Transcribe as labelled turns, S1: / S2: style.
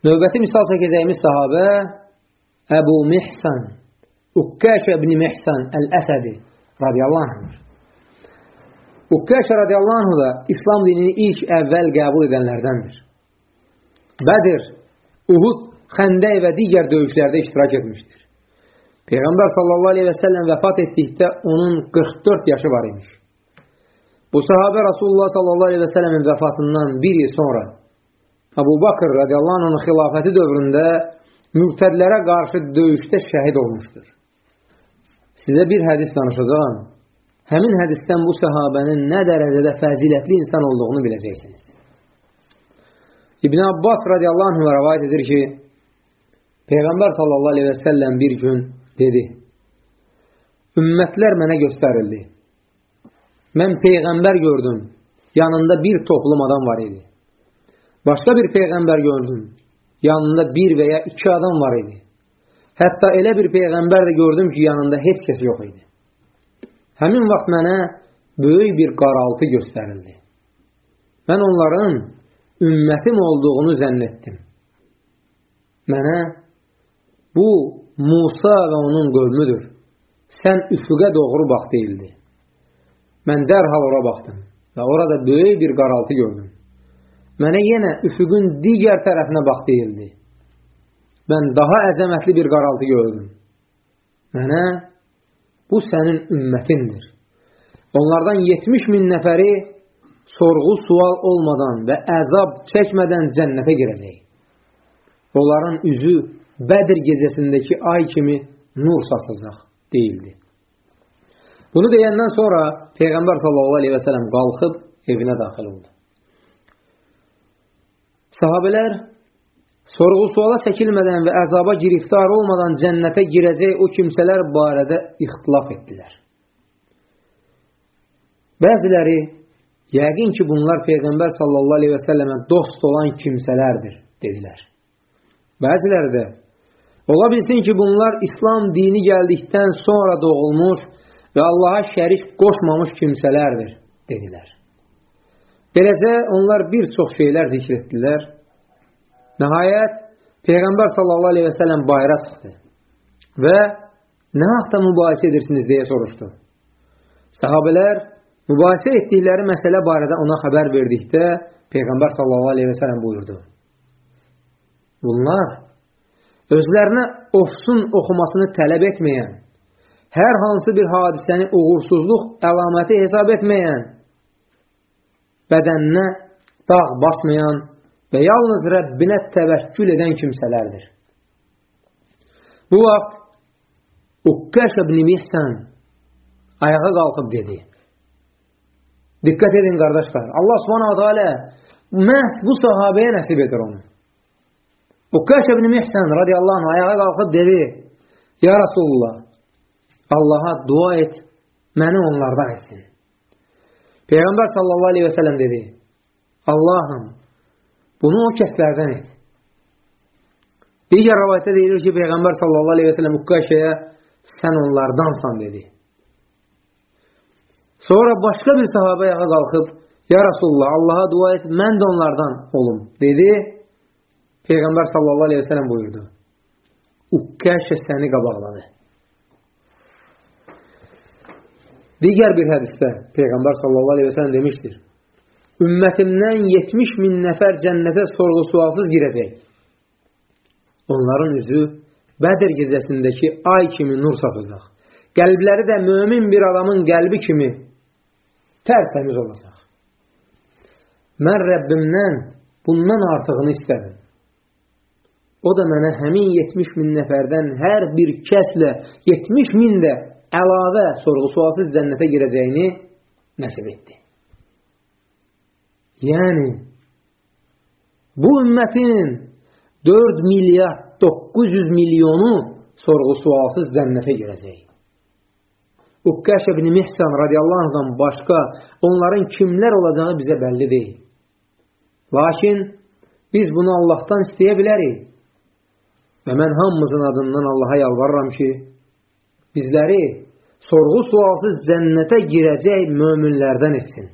S1: Növbəti misal çəkəcəyimiz sahabə Əbu Mihsan, Ukkəşə ibn Mihsan Əl-Əsədi radiyallahu anhdır. Ukkəşə radiyallahu anhu da İslam dinini ilk əvvəl qəbul edənlərdəndir. Bədir, Uhud, Xəndəy və digər döyüşlərdə iştirak etmişdir. Peyğəmbər sallallahu aleyhi və səlləm vəfat etdikdə onun 44 yaşı var imiş. Bu sahabə Rasulullah sallallahu aleyhi və səlləmin vəfatından bir il sonra Əbu Bakır radiyallahu anh'ın xilafəti dövründə mürtədlərə qarşı döyüşdə şəhid olmuşdur. Sizə bir hədis danışacağım. Həmin hədisdən bu səhabənin nə dərəcədə fəzilətli insan olduğunu biləcəksiniz. İbn Abbas radiyallahu anh rəvayət edir ki, Peyğəmbər sallallahu aleyhi və səlləm bir gün dedi, Ümmətlər mənə göstərildi. Mən Peyğəmbər gördüm, yanında bir toplum adam var idi. Başqa bir Peyğəmbər gördüm, yanında bir və ya iki adam var idi. Hətta elə bir Peyğəmbər də gördüm ki, yanında heç kəs yox idi. Həmin vaxt mənə böyük bir qaraltı göstərildi. Mən onların ümmətim olduğunu zənn etdim. Mənə bu Musa və onun qövmüdür. Sən üfüqə doğru bax deyildi. Mən dərhal ora baxdım və orada böyük bir qaraltı gördüm. Mənə yenə üfüqün digər tərəfinə bax deyildi. Mən daha əzəmətli bir qaraltı gördüm. Mənə bu sənin ümmətindir. Onlardan 70 min nəfəri sorğu sual olmadan və əzab çəkmədən cənnətə girəcək. Onların üzü Bədir gecəsindəki ay kimi nur saçacaq deyildi. Bunu deyəndən sonra Peyğəmbər sallallahu aleyhi və sələm qalxıb evinə daxil oldu. Sahabələr sorğu suala çəkilmədən və əzaba giriftar olmadan cənnətə girəcək o kimsələr barədə ixtilaf etdilər. Bəziləri, yəqin ki, bunlar Peyğəmbər sallallahu aleyhi və səlləmə dost olan kimsələrdir, dedilər. Bəziləri də, ola bilsin ki, bunlar İslam dini gəldikdən sonra doğulmuş və Allaha şərik qoşmamış kimsələrdir, dedilər. Beləcə, onlar bir çox şeylər zikr etdilər. Nəhayət, Peyğəmbər sallallahu aleyhi və sələm bayra çıxdı və nə haqda mübahisə edirsiniz deyə soruşdu. Sahabələr mübahisə etdikləri məsələ barədə ona xəbər verdikdə Peyğəmbər sallallahu aleyhi və sələm buyurdu. Bunlar özlərinə ofsun oxumasını tələb etməyən, hər hansı bir hadisəni uğursuzluq əlaməti hesab etməyən, bədəninə dağ basmayan və yalnız Rəbbinə təvəkkül edən kimsələrdir. Bu vaxt Uqqəş ibn Mihsən ayağa qalxıb dedi. Diqqət edin qardaşlar. Allah subhanahu teala məhz bu sahabəyə nəsib edir onu. Uqqəş ibn Mihsən radiyallahu anh ayağa qalxıb dedi. Ya Rasulullah Allaha dua et, məni onlardan etsin. Peyğəmbər sallallahu aleyhi və sələm dedi. Allahım Bunu o kəslərdən et. Digər rəvayətdə deyilir ki, Peyğəmbər sallallahu aleyhi və sələm Uqqaşəyə sən onlardansan dedi. Sonra başqa bir sahabə yağa qalxıb, Ya Rasulullah, Allaha dua et, mən də onlardan olum, dedi. Peyğəmbər sallallahu aleyhi və sələm buyurdu. Uqqaşə səni qabaqladı. Digər bir hədisdə Peyğəmbər sallallahu aleyhi və sələm demişdir ümmətimdən 70 min nəfər cənnətə sorğu-sualsız girəcək. Onların üzü Bədir gecəsindəki ay kimi nur saçacaq. Qəlbləri də mömin bir adamın qəlbi kimi tərtəmiz olacaq. Mən Rəbbimdən bundan artığını istədim. O da mənə həmin 70 min nəfərdən hər bir kəslə 70 min də əlavə sorğu-sualsız cənnətə girəcəyini nəsib etdi. Yəni, bu ümmətin 4 milyard 900 milyonu sorğu-sualsız cənnətə girəcək. Uqqəş ibn Mihsan radiyallahu anhdan başqa onların kimlər olacağı bizə bəlli deyil. Lakin biz bunu Allahdan istəyə bilərik. Və mən hamımızın adından Allaha yalvarıram ki, bizləri sorğu-sualsız cənnətə girəcək möminlərdən etsin.